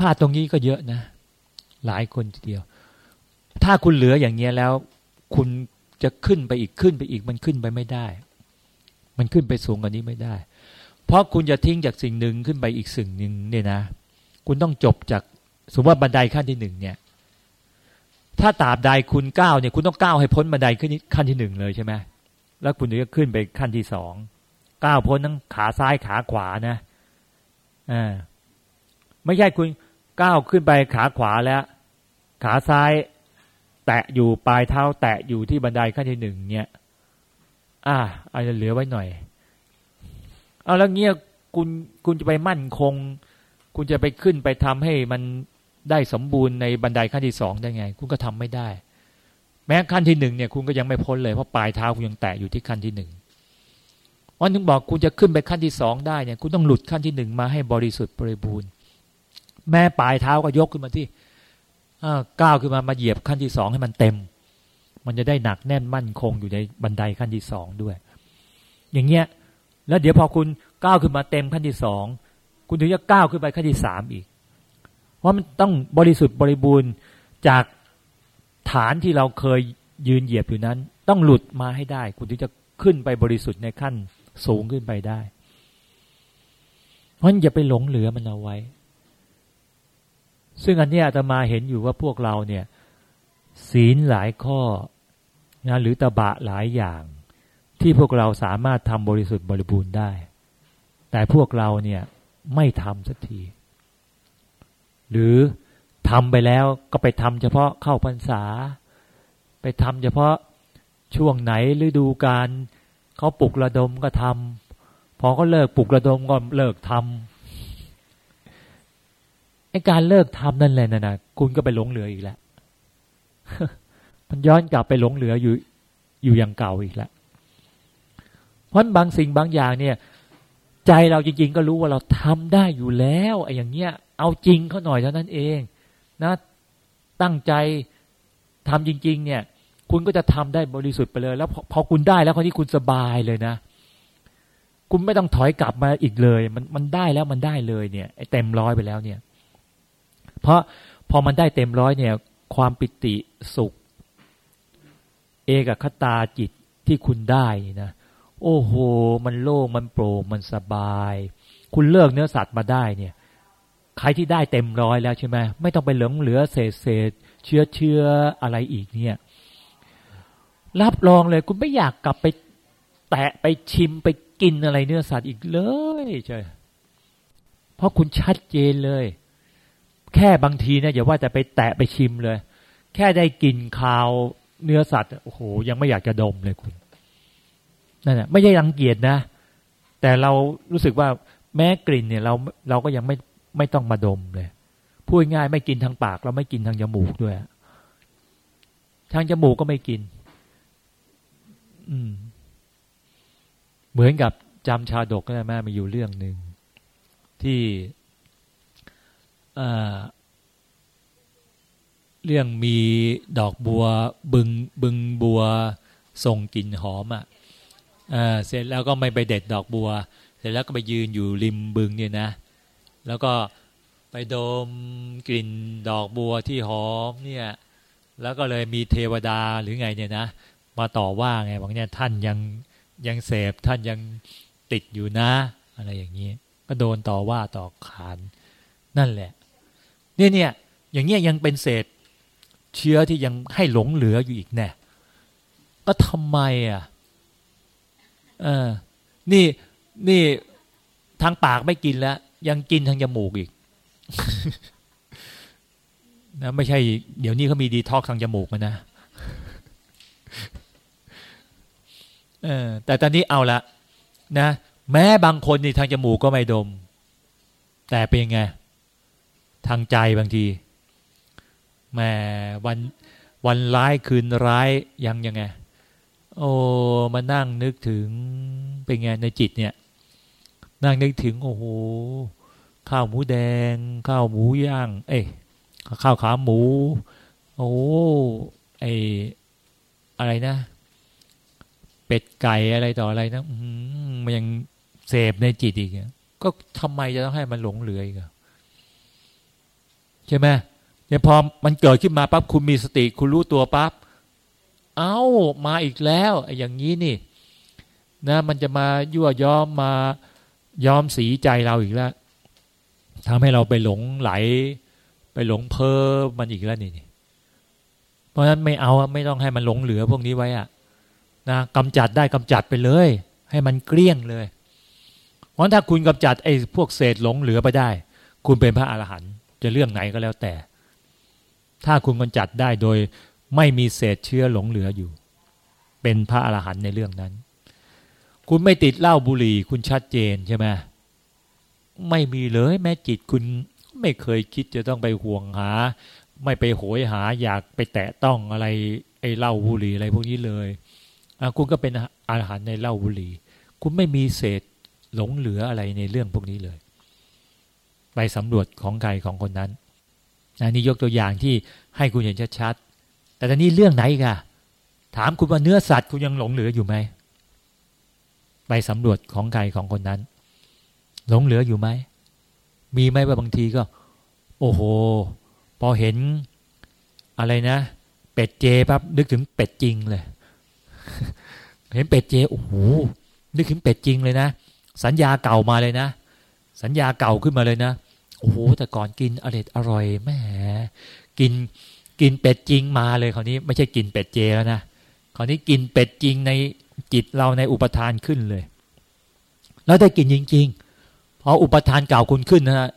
พลาดตรงนี้ก็เยอะนะ หลายคนทีเดียว ถ้าคุณเหลืออย่างเงี้ยแล้ว คุณจะขึ้นไปอีกขึ้นไปอีกมันขึ้นไปไม่ได้ มันขึ้นไปสูงกว่านี้ไม่ได้ เพราะคุณจะทิ้งจากสิ่งหนึ่งขึ้นไปอีกสิ่งหนึ่งเนี่ยนะ คุณต้องจบจากสมมติว่าบันไดขั้นที่หนึ่งเนี่ย ถ้าตาบใดคุณก้าวเนี่ย คุณต้องก้าวให้พ้นบันไดขึ้นขั้นที่หนึ่งเลยใช่ไหมแล้วคุณถึงจะขึ้นไปขั้นที่สองก้าวพ้นทั้งขาซ้ายขาขวานะอ่าไม่ใช่คุณ ก้าวขึ้นไปขาขวาแล้ว ขาซ้าย แตะอยู่ปลายเท้า แตะอยู่ที่บันไดขั้นที่หนึ่งเนี่ย อ่าอาจจะเหลือไว้หน่อย เอาแล้วเงี้ยคุณคุณจะไปมั่นคง คุณจะไปขึ้นไปทำให้มันได้สมบูรณ์ในบันไดขั้นที่สองได้ไง คุณก็ทำไม่ได้ แม้ขั้นที่หนึ่งเนี่ย คุณก็ยังไม่พ้นเลยเพราะปลายเท้าคุณยังแตะอยู่ที่ขั้นที่หนึ่งวันนึงบอกคุณจะขึ้นไปขั้นที่สองได้เนี่ย คุณต้องหลุดขั้นที่หนึ่งมาให้บริสุทธิ์บริบูรณ์ แม่ปลายเท้าก็ยกขึ้นมาที่ก้าวขึ้นมามาเหยียบขั้นที่สองให้มันเต็ม มันจะได้หนักแน่นมั่นคงอยู่ในบันไดขั้นที่สองด้วย อย่างเงี้ย แล้วเดี๋ยวพอคุณก้าวขึ้นมาเต็มขั้นที่สองคุณถึงจะก้าวขึ้นไปขั้นที่สามอีก เพราะมันต้องบริสุทธิ์บริบูรณ์จากฐานที่เราเคยยืนเหยียบอยู่นั้น ต้องหลุดมาให้ได้ คุณถึงจะขึ้นไปบริสุทธิ์ในขั้นสูงขึ้นไปได้ เพราะอย่าไปหลงเหลือมันเอาไว้ ซึ่งอันนี้อาตมาเห็นอยู่ว่าพวกเราเนี่ย ศีลหลายข้อนะหรือตบะหลายอย่าง ที่พวกเราสามารถทำบริสุทธิ์บริบูรณ์ได้ แต่พวกเราเนี่ยไม่ทำสักที หรือทำไปแล้วก็ไปทำเฉพาะเข้าพรรษา ไปทำเฉพาะช่วงไหนฤดูการเขาปลุกระดมก็ทำพอเขาเลิกปลุกระดมก็เลิกทำ ไอการเลิกทำนั่นแหละนะนะคุณก็ไปหลงเหลืออีกแล้วมันย้อนกลับไปหลงเหลืออยู่อยู่อย่างเก่าอีกแล้วเพราะบางสิ่งบางอย่างเนี่ย ใจเราจริง ๆ ก็รู้ว่าเราทำได้อยู่แล้วไอ้อย่างเงี้ย เอาจริงเขาหน่อยเท่านั้นเอง นะตั้งใจทำจริง ๆ เนี่ย คุณก็จะทำได้บริสุทธิ์ไปเลย แล้วพอคุณได้แล้วคนที่คุณสบายเลยนะคุณไม่ต้องถอยกลับมาอีกเลย มันมันได้แล้วมันได้เลยเนี่ยไอ้เต็มร้อยไปแล้วเนี่ย เพราะพอมันได้เต็มร้อยเนี่ย ความปิติสุข เอกคตาจิตที่คุณได้นะโอ้โห มันโล่งมันโปร่งมันสบาย คุณเลิกเนื้อสัตว์มาได้เนี่ย ใครที่ได้เต็มร้อยแล้วใช่ไหมไม่ต้องไปเหลืองเหลือเศษเศษเชื้อเชื้ออะไรอีกเนี่ย รับรองเลยคุณไม่อยากกลับไปแตะไปชิมไปกินอะไรเนื้อสัตว์อีกเลยใช่เพราะคุณชัดเจนเลย แค่บางทีเนี่ยอย่าว่าจะไปแตะไปชิมเลย แค่ได้กลิ่นคาวเนื้อสัตว์โอ้โหยังไม่อยากจะดมเลยคุณนั่นแหละไม่ใช่รังเกียจนะ แต่เรารู้สึกว่าแม้กลิ่นเนี่ยเราเราก็ยังไม่ไม่ต้องมาดมเลยพูดง่ายไม่กินทางปาก เราไม่กินทางจมูกด้วย ทางจมูกก็ไม่กิน อืม เหมือนกับจำชาดกก็ได้แม่มาอยู่เรื่องหนึ่งที่ เรื่องมีดอกบัวบึงบึงบัวส่งกลิ่นหอมอะเสร็จแล้วก็ไม่ไปเด็ดดอกบัว เสร็จแล้วก็ไปยืนอยู่ริมบึงเนี่ยนะ แล้วก็ไปดมกลิ่นดอกบัวที่หอมเนี่ย แล้วก็เลยมีเทวดาหรือไงเนี่ยนะ มาต่อว่าไงบอกเนี่ยท่านยังยังเสพท่านยังติดอยู่นะ อะไรอย่างนี้ ก็โดนต่อว่าต่อขาน นั่นแหละ เนี่ยเนี่ยอย่างเงี้ยยังเป็นเศษ เชื้อที่ยังให้หลงเหลืออยู่อีกแน่ก็ทำไมอะเออนี่นี่ทางปากไม่กินแล้ว ยังกินทางจมูกอีกนะไม่ใช่ เดี๋ยวนี้เขามีดีท็อกทางจมูกนะเออแต่ตอนนี้เอาละนะ แม้บางคนนี่ทางจมูกก็ไม่ดม แต่เป็นไง ทางใจบางทีแหมวันวันร้ายคืนร้ายยังยังไง โอ้มานั่งนึกถึงเป็นไงในจิตเนี่ย นั่งนึกถึงโอ้โหข้าวหมูแดง ข้าวหมูย่าง เอ้ข้าวขาหมู โอ้ไออะไรนะ เป็ดไก่อะไรต่ออะไรนะมันยังเสพในจิตอีกก็ทำไมจะต้องให้มันหลงเหลืออีก ใช่ไหมเนี่ยพอมันเกิดขึ้นมาปั๊บคุณมีสติ คุณรู้ตัวปั๊บเอา้ามาอีกแล้วอย่างนี้นี่ นะ มันจะมายั่วย้อมมาย้อมสีใจเราอีกแล้วทำให้เราไปหลงไหล ไปหลงเพ้อมันอีกแล้วนี่เพราะฉะนั้นไม่เอาไม่ต้องให้มันหลงเหลือพวกนี้ไว้อะนะกำจัดได้กำจัดไปเลย ให้มันเกลี้ยงเลยเพราะถ้าคุณกำจัดไอ้พวกเศษหลงเหลือไปได้ คุณเป็นพระอรหันต์ จะเรื่องไหนก็แล้วแต่ ถ้าคุณกำจัดได้โดยไม่มีเศษเชื้อหลงเหลืออยู่ เป็นพระอรหันต์ในเรื่องนั้น คุณไม่ติดเหล้าบุหรี่ คุณชัดเจนใช่ไหมไม่มีเลยแม้จิตคุณไม่เคยคิดจะต้องไปห่วงหา ไม่ไปโหยหา อยากไปแตะต้องอะไร ไอ้เหล้าบุหรี่อะไรพวกนี้เลยคุณก็เป็นอาหารในเหล้าบุหรี่ คุณไม่มีเศษหลงเหลืออะไรในเรื่องพวกนี้เลย ไปสำรวจของใครของคนนั้นนนี้ยกตัวอย่างที่ให้คุณเห็นชัดๆ แต่ตอนนี้เรื่องไหนกะถามคุณว่าเนื้อสัตว์คุณยังหลงเหลืออยู่ไหม ไปสำรวจของใครของคนนั้น หลงเหลืออยู่ไหม มีไหมว่าบางทีก็ โอ้โห พอเห็นอะไรนะ เป็ดเจปั๊บนึกถึงเป็ดจริงเลย เห็นเป็ดเจ โอ้โห นึกถึงเป็ดจริงเลยนะ สัญญาเก่ามาเลยนะ สัญญาเก่าขึ้นมาเลยนะโอ้โหแต่ก่อนกินอร่อยอร่อยแม่กินกินเป็ดจริงมาเลยคราวนี้ไม่ใช่กินเป็ดเจแล้วนะคราวนี้กินเป็ดจริงในจิตเราในอุปทานขึ้นเลย แล้วได้กินจริงๆพออุปทานเก่าคุณขึ้นนะ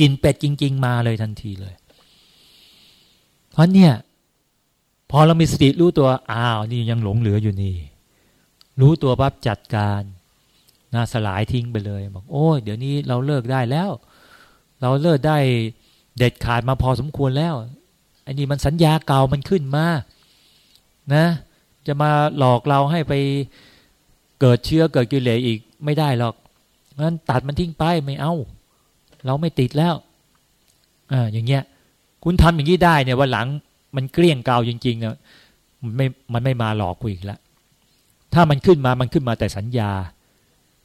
กินเป็ดจริง ๆ มาเลยทันทีเลย เพราะเนี่ย พอเรามีสติรู้ตัวอ้าวนี่ยังหลงเหลืออยู่นี่ รู้ตัวปั๊บจัดการ นะสลายทิ้งไปเลย บอก โอ้ยเดี๋ยวนี้เราเลิกได้แล้ว เราเลิกได้เด็ดขาดมาพอสมควรแล้วอันนี้มันสัญญาเก่ามันขึ้นมา นะ จะมาหลอกเราให้ไปเกิดเชื้อเกิดกิเลสอีกไม่ได้หรอกงั้นตัดมันทิ้งไปไม่เอา เราไม่ติดแล้วอ่าอย่างเงี้ย คุณทำอย่างนี้ได้เนี่ยวันหลังมันเกลี้ยงเกาจริงๆนะมันไม่มันไม่มาหลอกกูอีกแล้วถ้ามันขึ้นมามันขึ้นมาแต่สัญญา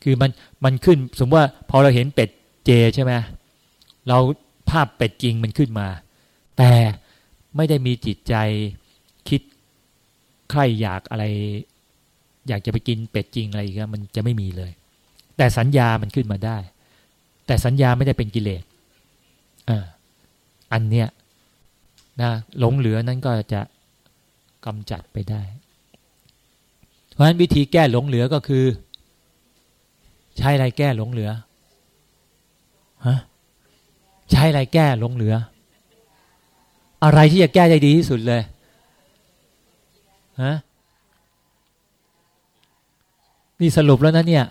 คือมันมันขึ้นสมมติว่าพอเราเห็นเป็ดเจใช่ไหมเราภาพเป็ดจริงมันขึ้นมา แต่ไม่ได้มีจิตใจคิดใครอยากอะไร อยากจะไปกินเป็ดจริงอะไรอีกมันจะไม่มีเลย แต่สัญญามันขึ้นมาได้ แต่สัญญาไม่ได้เป็นกิเลสอ่าอันเนี้ยนะหลงเหลือนั้นก็จะกำจัดไปได้ เพราะฉะนั้นวิธีแก้หลงเหลือก็คือ ใช้อะไรแก้หลงเหลือฮะใช้อะไรแก้หลงเหลือ อะไรที่จะแก้ได้ดีที่สุดเลยฮะนี่สรุปแล้วนะเนี่ย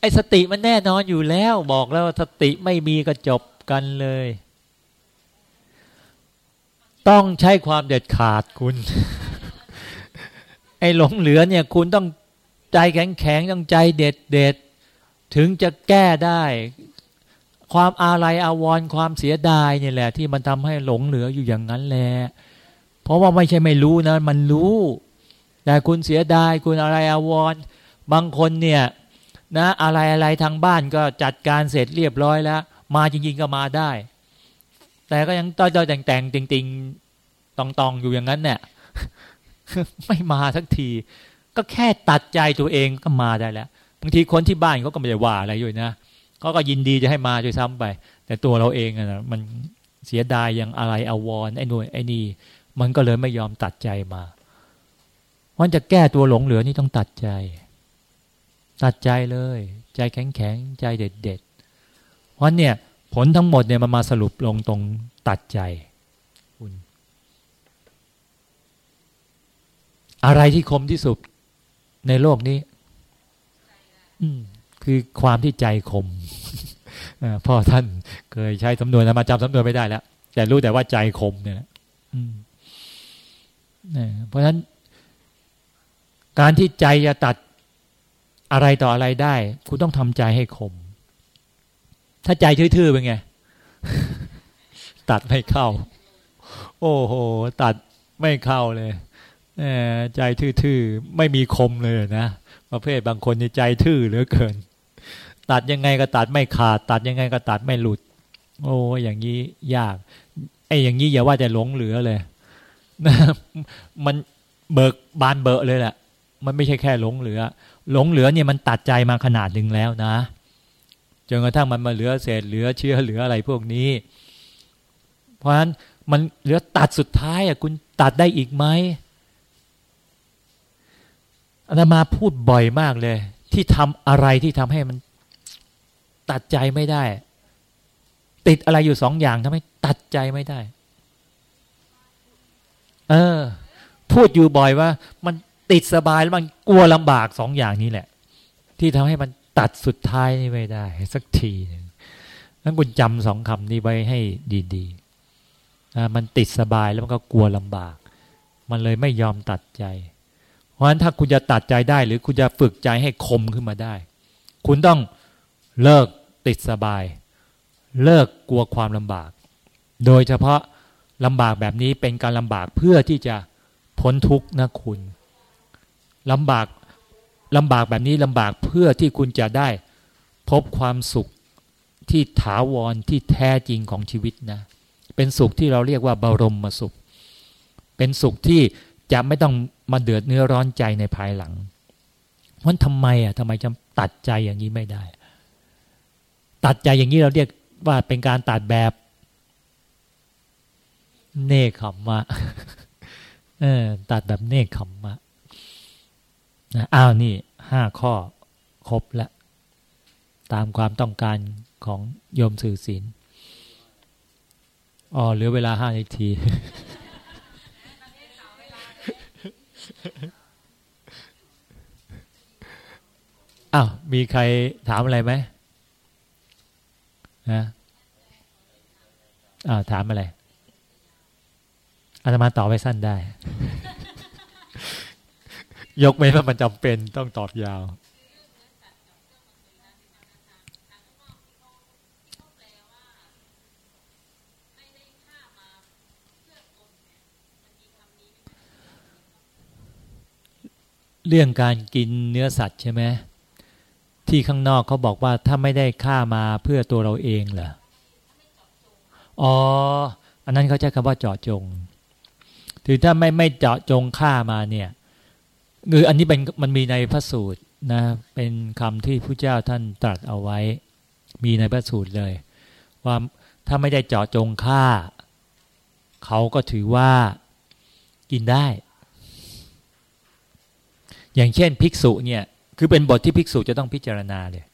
ไอ้สติมันแน่นอนอยู่แล้ว บอกแล้วสติไม่มีก็จบกันเลย ต้องใช้ความเด็ดขาดคุณ ไอ้หลงเหลือเนี่ย คุณต้อง ใจแข็งแข็งต้องใจเด็ดเด็ดถึงจะแก้ได้ ความอาลัยอาวรณ์ความเสียดายเนี่ยแหละ ที่มันทำให้หลงเหลืออยู่อย่างนั้นแหละเพราะว่าไม่ใช่ไม่รู้นะมันรู้ แต่คุณเสียดายคุณอะไรอาวรณ์บางคนเนี่ยนะอะไรอะไรทางบ้านก็จัดการเสร็จเรียบร้อยแล้ว มาจริง ๆ ก็มาได้ แต่ก็ยังต้อยๆแต่งๆติงๆตองๆอยู่อย่างนั้นเนี่ยไม่มาสักที ก็แค่ตัดใจตัวเองก็มาได้แล้วบางทีคนที่บ้านเขาก็ไม่ได้ว่าอะไรอยู่นะเขาก็ยินดีจะให้มาด้วยซ้ำไป แต่ตัวเราเองอะมันเสียดายอย่างอะไรอาวรไอ้น่วยไอ้นี่มันก็เลยไม่ยอมตัดใจมาวันจะแก้ตัวหลงเหลือนี่ต้องตัดใจ ตัดใจเลย ใจแข็งแข็งใจเด็ดเด็ดวันเนี่ยผลทั้งหมดเนี่ยมันมาสรุปลงตรงตัดใจคุณอะไรที่คมที่สุด ในโลกนี้ อืมคือความที่ใจคมพ่อท่านเคยใช้สำนวนมาจำสำนวนไม่ได้แล้ว แต่รู้แต่ว่าใจคมเนี่ยเพราะฉะนั้น การที่ใจจะตัดอะไรต่ออะไรได้ คุณต้องทำใจให้คม ถ้าใจทื่อๆเป็นไง ตัดไม่เข้า โอ้โห ตัดไม่เข้าเลย ใจทื่อๆ ไม่มีคมเลยนะประเภทบางคนในใจทื่อเหลือเกิน ตัดยังไงก็ตัดไม่ขาด ตัดยังไงก็ตัดไม่หลุด โอ้อย่างนี้ยากไอ้อย่างนี้อย่าว่าแต่หลงเหลือเลยนะมันเบิกบานเบอะเลยแหละมันไม่ใช่แค่หลงเหลือ หลงเหลือเนี่ยมันตัดใจมาขนาดหนึ่งแล้วนะจนกระทั่งมันมาเหลือเศษเหลือเชื้อเหลืออะไรพวกนี้ เพราะฉะนั้นมันเหลือตัดสุดท้ายอะคุณตัดได้อีกไหม อาตมาพูดบ่อยมากเลย ที่ทำอะไรที่ทำให้มันตัดใจไม่ได้ ติดอะไรอยู่สองอย่างทำให้ตัดใจไม่ได้ เออ พูดอยู่บ่อยว่า มันติดสบายแล้วมันกลัวลำบากสองอย่างนี้แหละ ที่ทำให้มันตัดสุดท้ายนี่ไม่ได้ สักทีนึงนั้นคุณจำสองคำนี้ไว้ให้ดีๆมันติดสบายแล้วมันก็กลัวลำบาก มันเลยไม่ยอมตัดใจ ราะฉะนั้นถ้าคุณจะตัดใจได้ หรือคุณจะฝึกใจให้คมขึ้นมาได้ คุณต้องเลิกติดสบาย เลิกกลัวความลำบาก โดยเฉพาะลำบากแบบนี้เป็นการลำบากเพื่อที่จะพ้นทุกข์นะคุณลำบากลำบากแบบนี้ลำบากเพื่อที่คุณจะได้พบความสุขที่ถาวรที่แท้จริงของชีวิตนะ เป็นสุขที่เราเรียกว่าบรมมาสุข เป็นสุขที่จะไม่ต้อง มาเดือดเนื้อร้อนใจในภายหลังเพราะทำไมอะทำไมจะตัดใจอย่างนี้ไม่ได้ ตัดใจอย่างนี้เราเรียกว่าเป็นการตัดแบบเนคขมมะเออตัดแบบเนคขมมะนะอ้าวนี่ห้าข้อครบแล้วตามความต้องการของโยมสื่อศีลอ๋อเหลือเวลาห้านาที อ้าวมีใครถามอะไรไหมนะอ้าวถามอะไรอาตมาตอบไปสั้นได้ ยกเว้นว่ามันจำเป็นต้องตอบยาว เรื่องการกินเนื้อสัตว์ใช่ไหมที่ข้างนอกเขาบอกว่าถ้าไม่ได้ฆ่ามาเพื่อตัวเราเองเหรออ๋ออันนั้นเขาใช้คำว่าเจาะจง ถือถ้าไม่ไม่เจาะจงฆ่ามาเนี่ยคืออันนี้เป็นมันมีในพระสูตรนะเป็นคำที่พระเจ้าท่านตรัสเอาไว้ มีในพระสูตรเลย ว่าถ้าไม่ได้เจาะจงฆ่า เขาก็ถือว่ากินได้ อย่างเช่นภิกษุเนี่ยคือเป็นบทที่ภิกษุจะต้องพิจารณาเลย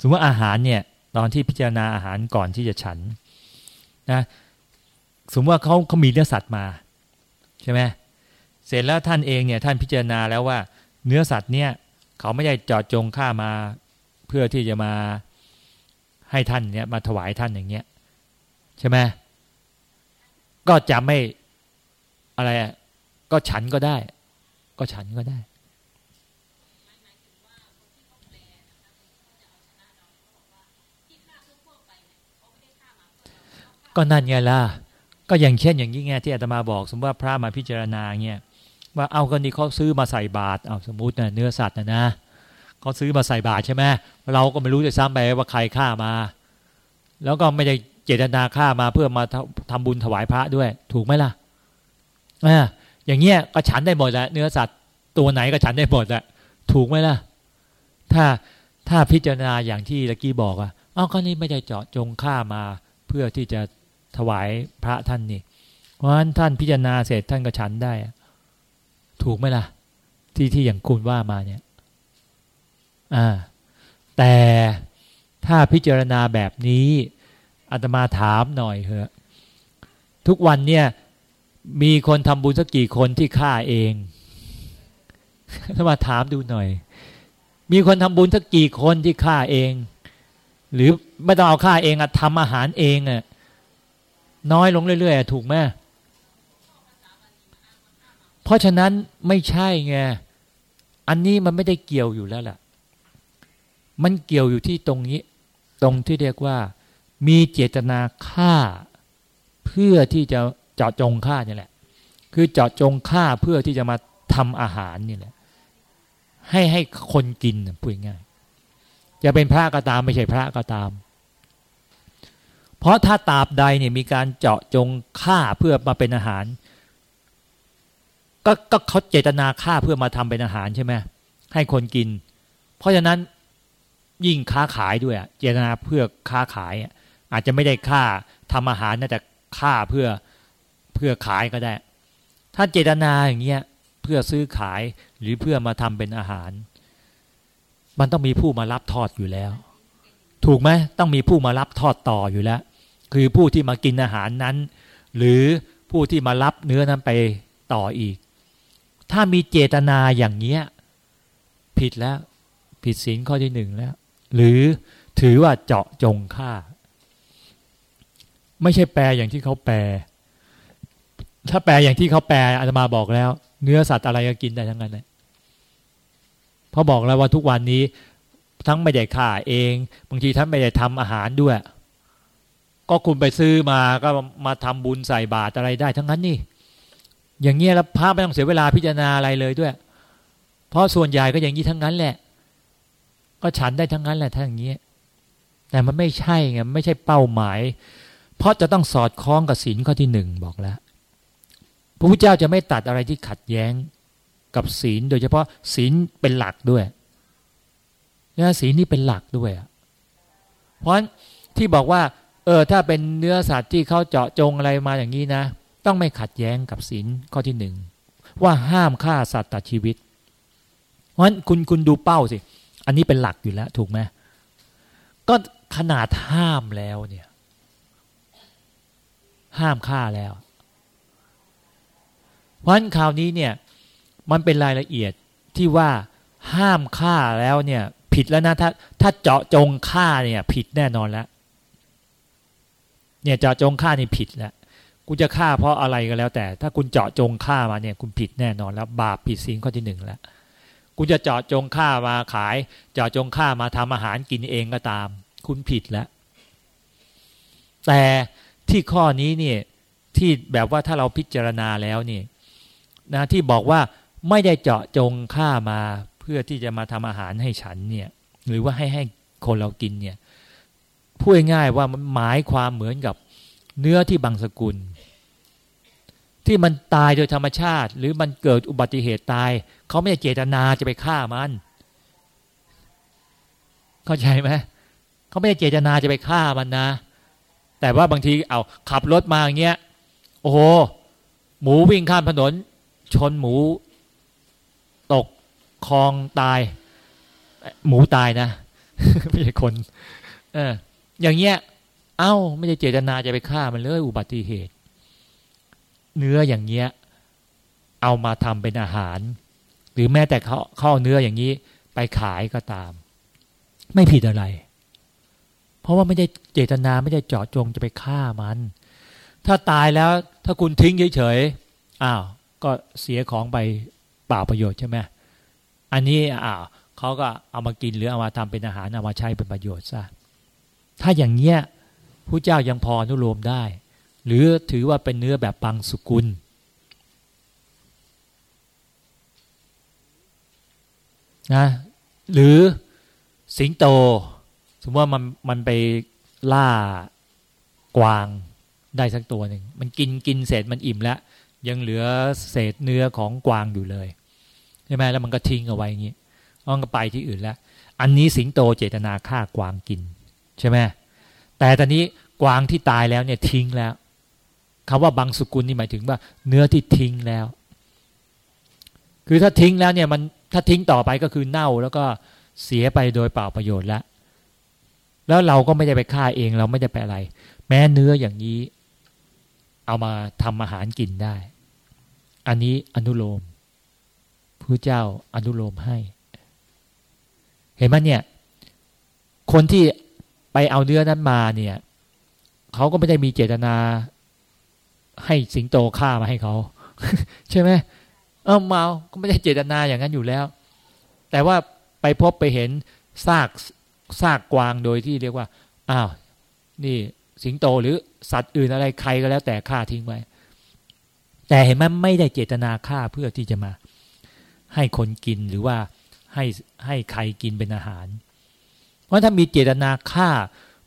สมมติว่าอาหารเนี่ยตอนที่พิจารณาอาหารก่อนที่จะฉันนะสมมติว่าเขาเขามีเนื้อสัตว์มาใช่ไหมเสร็จแล้วท่านเองเนี่ยท่านพิจารณาแล้วว่าเนื้อสัตว์เนี่ยเขาไม่ได้จอดจงฆ่ามาเพื่อที่จะมาให้ท่านเนี่ยมาถวายท่านอย่างเงี้ยใช่ไหมก็จะไม่อะไรก็ฉันก็ได้ ก็ฉันก็ได้ ก็นั่นไงล่ะก็อย่างเช่นอย่างนี้ไงที่อาตมาบอก สมมติว่าพระมาพิจารณาเงี้ยว่าเอาคนนี้เขาซื้อมาใส่บาตรเอาสมมตินะเนื้อสัตว์นะนะเขาซื้อมาใส่บาตรใช่ไหมเราก็ไม่รู้จะซ้ำไปว่าใครฆ่ามา แล้วก็ไม่ได้เจตนาฆ่ามาเพื่อมาทำบุญถวายพระด้วย ถูกไหมล่ะอ่าอย่างเงี้ยก็ฉันได้หมดแหละเนื้อสัตว์ตัวไหนก็ฉันได้หมดแหละถูกไหมล่ะ ถ้าถ้าพิจารณาอย่างที่ตะกี้บอกอะอ้าก็นี่ไม่ได้เจาะจงฆ่ามาเพื่อที่จะ ถวายพระท่านนี่เพราะฉะนั้นท่านพิจารณาเสร็จท่านก็ฉันได้ ถูกไหมล่ะ ที่ที่อย่างคุณว่ามาเนี่ย อ่า แต่ถ้าพิจารณาแบบนี้อาตมาถามหน่อยเถอะทุกวันเนี่ย มีคนทำบุญสักกี่คนที่ฆ่าเองถ้ามาถามดูหน่อย มีคนทำบุญสักกี่คนที่ฆ่าเอง หรือไม่ต้องเอาฆ่าเองอะทำอาหารเองอะ น้อยลงเรื่อยๆถูกไหมเพราะฉะนั้นไม่ใช่ไงอันนี้มันไม่ได้เกี่ยวอยู่แล้วแหละมันเกี่ยวอยู่ที่ตรงนี้ ตรงที่เรียกว่า มีเจตนาฆ่า เพื่อที่จะเจาะจงฆ่านี่แหละ คือเจาะจงฆ่าเพื่อที่จะมาทำอาหารนี่แหละ ให้ให้คนกินพูดง่ายจะเป็นพระก็ตามไม่ใช่พระก็ตาม ราะถ้าตาบใดเนี่ยมีการเจาะจงฆ่าเพื่อมาเป็นอาหาร ก็ก็เขาเจตนาฆ่าเพื่อมาทำเป็นอาหารใช่ไหมให้คนกิน เพราะฉะนั้นยิ่งค้าขายด้วยเจตนาเพื่อค้าขายอาจจะไม่ได้ฆ่าทำอาหารนะแต่ฆ่าเพื่อเพื่อขายก็ได้ ถ้าเจตนาอย่างเงี้ยเพื่อซื้อขายหรือเพื่อมาทำเป็นอาหาร มันต้องมีผู้มารับทอดอยู่แล้ว ถูกไหมต้องมีผู้มารับทอดต่ออยู่แล้ว คือผู้ที่มากินอาหารนั้น หรือผู้ที่มารับเนื้อนั้นไปต่ออีก ถ้ามีเจตนาอย่างเงี้ยผิดแล้วผิดศีลข้อที่หนึ่งแล้ว หรือถือว่าเจาะจงฆ่า ไม่ใช่แปลอย่างที่เขาแปล ถ้าแปลอย่างที่เขาแปลอาตมาบอกแล้ว เนื้อสัตว์อะไรก็กินได้ทั้งนั้นเลยเพราะบอกแล้วว่าทุกวันนี้ทั้งไม่ได้ฆ่าเอง บางทีท่านไม่ได้ทำอาหารด้วย ก็คุณไปซื้อมาก็มาทำบุญใส่บาตรอะไรได้ทั้งนั้นนี่ อย่างเงี้ยแล้วพระไม่ต้องเสียเวลาพิจารณาอะไรเลยด้วย เพราะส่วนใหญ่ก็อย่างนี้ทั้งนั้นแหละ ก็ฉันได้ทั้งนั้นแหละถ้าอย่างนี้ยแต่มันไม่ใช่ไงไม่ใช่เป้าหมาย เพราะจะต้องสอดคล้องกับศีลข้อที่หนึ่งบอกแล้วพระพุทธเจ้าจะไม่ตัดอะไรที่ขัดแย้งกับศีล โดยเฉพาะศีลเป็นหลักด้วยนี่ยศีลนี่เป็นหลักด้วยเพราะที่บอกว่า เออ ถ้าเป็นเนื้อสัตว์ที่เขาเจาะจงอะไรมาอย่างนี้นะ ต้องไม่ขัดแย้งกับศีลข้อที่หนึ่งว่าห้ามฆ่าสัตว์ตัดชีวิต เพราะฉะนั้นคุณคุณดูเป้าสิ อันนี้เป็นหลักอยู่แล้ว ถูกไหมก็ขนาดห้ามแล้วเนี่ย ห้ามฆ่าแล้ว เพราะฉะนั้นคราวนี้เนี่ย มันเป็นรายละเอียดที่ว่าห้ามฆ่าแล้วเนี่ย ผิดแล้วนะถ้าถ้าเจาะจงฆ่าเนี่ย ผิดแน่นอนแล้ว เนี่ยเจาะจงฆ่านี่ผิดแล้วกูจะฆ่าเพราะอะไรก็แล้ว แต่ ถ้าคุณเจาะจงฆ่ามาเนี่ย คุณผิดแน่นอนแล้ว บาปผิดศีลข้อที่หนึ่งแล้วคุณจะเจาะจงค่ามาขาย เจาะจงค่ามาทำอาหารกินเองก็ตาม คุณผิดแล้วแต่ที่ข้อนี้เนี่ยที่แบบว่าถ้าเราพิจารณาแล้วเนี่ยนะที่บอกว่าไม่ได้เจาะจงค่ามาเพื่อที่จะมาทำอาหารให้ฉันเนี่ย หรือว่าให้ให้คนเรากินเนี่ย พูดง่ายว่ามันหมายความเหมือนกับเนื้อที่บางสกุล ที่มันตายโดยธรรมชาติ หรือมันเกิดอุบัติเหตุตายเขาไม่ได้เจตนาจะไปฆ่ามัน เข้าใจไหมเขาไม่ได้เจตนาจะไปฆ่ามันนะ แต่ว่าบางทีเอาขับรถมาอย่างเงี้ยโอ้โหหมูวิ่งข้ามถนน ชนหมู ตกคลองตาย หมูตายนะไม่ใช่คน เออ อย่างเงี้ย เอ้า ไม่ได้เจตนาจะไปฆ่ามันเลยอุบัติเหตุ เนื้ออย่างเงี้ย เอามาทำเป็นอาหาร หรือแม้แต่เขาเข้าเนื้ออย่างนี้ ไปขายก็ตาม ไม่ผิดอะไร เพราะว่าไม่ได้เจตนาไม่ได้เจาะจงจะไปฆ่ามัน ถ้าตายแล้วถ้าคุณทิ้งเฉยๆอ้าวก็เสียของไปเปล่าประโยชน์ใช่ไหมอันนี้อ้าวเขาก็เอามากินหรือเอามาทำเป็นอาหารเอามาใช้เป็นประโยชน์ซะ ถ้าอย่างเงี้ยผู้เจ้ายังพออนุโลมได้ หรือถือว่าเป็นเนื้อแบบปังสุกุล นะ หรือสิงโต สมมติว่ามันมันไปล่ากวางได้สักตัวหนึ่ง มันกินกินเศษมันอิ่มแล้ว ยังเหลือเศษเนื้อของกวางอยู่เลยใช่ไหมแล้วมันก็ทิ้งเอาไว้อย่างนี้มันก็ไปที่อื่นแล้ว อันนี้สิงโตเจตนาฆ่ากวางกิน ใช่ไหมแต่ตอนนี้กวางที่ตายแล้วเนี่ยทิ้งแล้วคำว่าบางสกุลนี่หมายถึงว่า เนื้อที่ทิ้งแล้ว คือถ้าทิ้งแล้วเนี่ยมันถ้าทิ้งต่อไปก็คือเน่าแล้วก็เสียไปโดยเปล่าประโยชน์แล้วแล้วเราก็ไม่ได้ไปฆ่าเองเราไม่ได้ไปอะไร แม้เนื้ออย่างนี้ เอามาทำอาหารกินได้ อันนี้อนุโลมพระเจ้าอนุโลมให้ เห็นไหมเนี่ย คนที่ ไปเอาเนื้อนั้นมาเนี่ยเขาก็ไม่ได้มีเจตนา ให้สิงโตฆ่ามาให้เขาใช่ไหมเออเมาก็ไม่ได้เจตนาอย่างนั้นอยู่แล้ว แต่ว่าไปพบไปเห็นซากซากกวางโดยที่เรียกว่าอ้าวนี่สิงโตหรือสัตว์อื่นอะไรใครก็แล้วแต่ฆ่าทิ้งไว้ แต่เห็นไหมไม่ได้เจตนาฆ่าเพื่อที่จะมา ให้คนกินหรือว่าให้ให้ใครกินเป็นอาหาร เพราะถ้ามีเจตนาฆ่า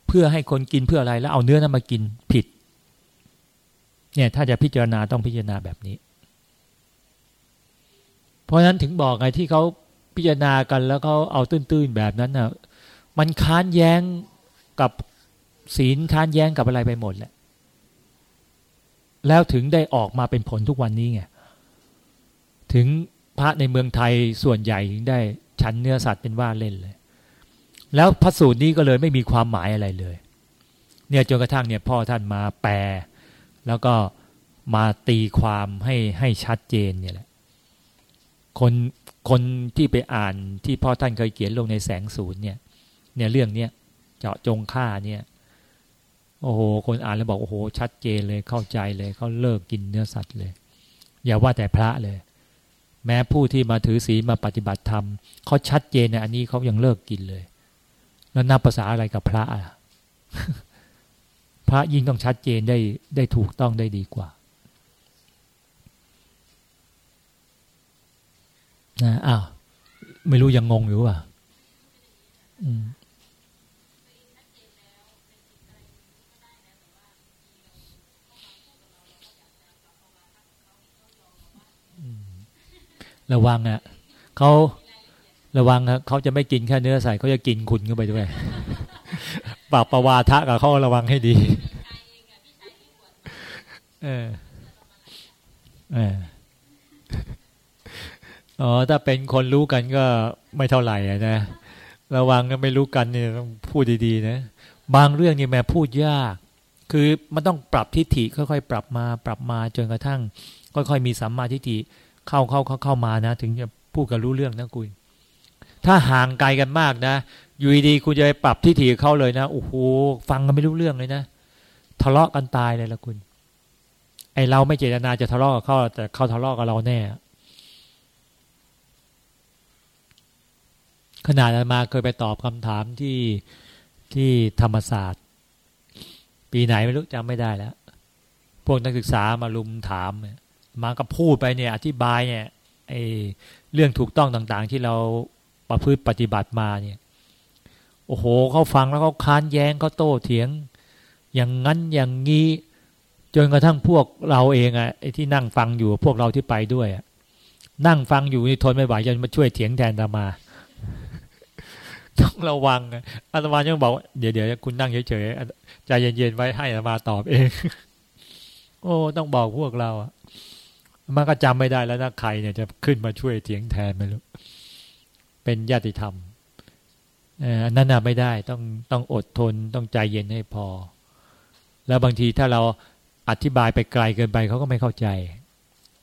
เพื่อให้คนกินเพื่ออะไร แล้วเอาเนื้อนั้นมากินผิด เนี่ยถ้าจะพิจารณาต้องพิจารณาแบบนี้ เพราะนั้นถึงบอกไงที่เขาพิจารณากันแล้วเขาเอาตื้นๆแบบนั้นน่ะมันค้านแย้งกับศีลค้านแย้งกับอะไรไปหมดแหละแล้วถึงได้ออกมาเป็นผลทุกวันนี้ไงถึงพระในเมืองไทยส่วนใหญ่ถึงได้ฉันเนื้อสัตว์เป็นว่าเล่นเลย แล้วพระสูตรนี้ก็เลยไม่มีความหมายอะไรเลย เนี่ยจนกระทั่งเนี่ยพ่อท่านมาแปล แล้วก็มาตีความให้ให้ชัดเจนเนี่ยแหละ คนคนที่ไปอ่านที่พ่อท่านเคยเขียนลงในแสงศูนย์เนี่ย เนี่ยเรื่องเนี้ยเจาะจงฆ่าเนี่ยโอ้โห คนอ่านแล้วบอกโอ้โห ชัดเจนเลยเข้าใจเลยเขาเลิกกินเนื้อสัตว์เลย อย่าว่าแต่พระเลย แม้ผู้ที่มาถือศีลมาปฏิบัติธรรมเขาชัดเจนในอันนี้เขายังเลิกกินเลย แล้วนับภาษาอะไรกับพระอะพระยิ่งต้องชัดเจนได้ได้ถูกต้องได้ดีกว่านะอ้าวไม่รู้ยังงงอยู่ป่ะอืมระวังอะเขา ระวังอะเขาจะไม่กินแค่เนื้อใส่เขาจะกินคุณเข้าไปด้วยปากประวาทะกับเขาระวังให้ดี เออเอออ๋อถ้าเป็นคนรู้กันก็ไม่เท่าไหร่นะระวังก็ไม่รู้กันเนี่ยต้องพูดดีๆนะบางเรื่องนี่แม่พูดยาก คือมันต้องปรับทิฏฐิค่อยๆปรับมา ปรับมาจนกระทั่ง ค่อยๆมีสัมมาทิฏฐิเข้าเข้าเข้าเข้ามานะ ถึงจะพูดกันรู้เรื่องนะคุณ ถ้าห่างไกลกันมากนะ อยู่ดีคุณจะไปปรับที่ถีเขาเลยนะโอ้โหฟังกันไม่รู้เรื่องเลยนะทะเลาะกันตายเลยละคุณ ไอเราไม่เจตนาจะทะเลาะกับเขาแต่เขาทะเลาะกับเราแน่ ขนาดมาเคยไปตอบคำถามที่ที่ธรรมศาสตร์ ปีไหนไม่รู้จำไม่ได้แล้ว พวกนักศึกษามาลุมถาม มาก็พูดไปเนี่ย อธิบายเนี่ยไอเรื่องถูกต้องต่างๆ ที่เรา ประพฤติปฏิบัติมาเนี่ย โอ้โหเขาฟังแล้วเขาค้านแย้งเขาโต้เถียง อย่างนั้นอย่างนี้จนกระทั่งพวกเราเองอะไอ้ที่นั่งฟังอยู่พวกเราที่ไปด้วยอะนั่งฟังอยู่นี่ทนไม่ไหวจนมาช่วยเถียงแทนตามาต้องระวังอาตมายังบอกเดี๋ยวเดี๋ยวคุณนั่งเฉยๆใจเย็นๆไว้ให้อาตมาตอบเอง โอ้ต้องบอกพวกเราอะมันก็จำไม่ได้แล้วนะใครเนี่ยจะขึ้นมาช่วยเถียงแทนไม่รู้ เป็นญาติธรรมอันนั้นไม่ได้ต้องต้องอดทนต้องใจเย็นให้พอ แล้วบางทีถ้าเราอธิบายไปไกลเกินไปเขาก็ไม่เข้าใจ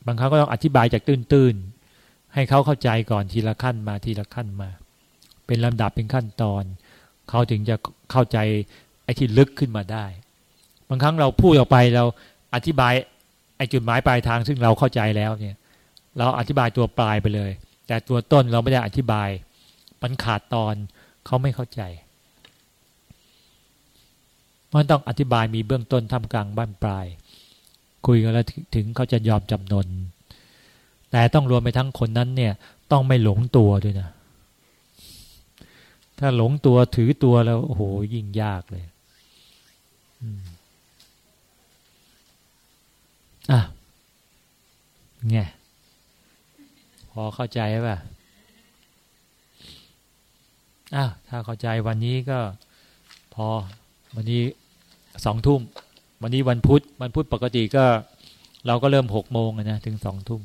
บางครั้งก็ต้องอธิบายจากตื้นๆให้เขาเข้าใจก่อนทีละขั้นมาทีละขั้นมา เป็นลำดับเป็นขั้นตอน เขาถึงจะเข้าใจไอ้ที่ลึกขึ้นมาได้ บางครั้งเราพูดออกไปเราอธิบายไอ้จุดหมายปลายทางซึ่งเราเข้าใจแล้วเนี่ย เราอธิบายตัวปลายไปเลย แต่ตัวต้นเราไม่ได้อธิบายมันขาดตอนเขาไม่เข้าใจมันต้องอธิบายมีเบื้องต้นทำกลางบ้านปลาย คุยกันแล้วถึงเขาจะยอมจำนน แต่ต้องรวมไปทั้งคนนั้นเนี่ย ต้องไม่หลงตัวด้วยนะ ถ้าหลงตัวถือตัวแล้วโอ้โหยิ่งยากเลยอืมอะไง อเข้าใจป่ะอ้าวถ้าเข้าใจวันนี้ก็พอวันนี้สองทุ่ม วันนี้วันพุธวันพุธปกติก็ เราก็เริ่มหกโมงนะถึงสองทุ่ม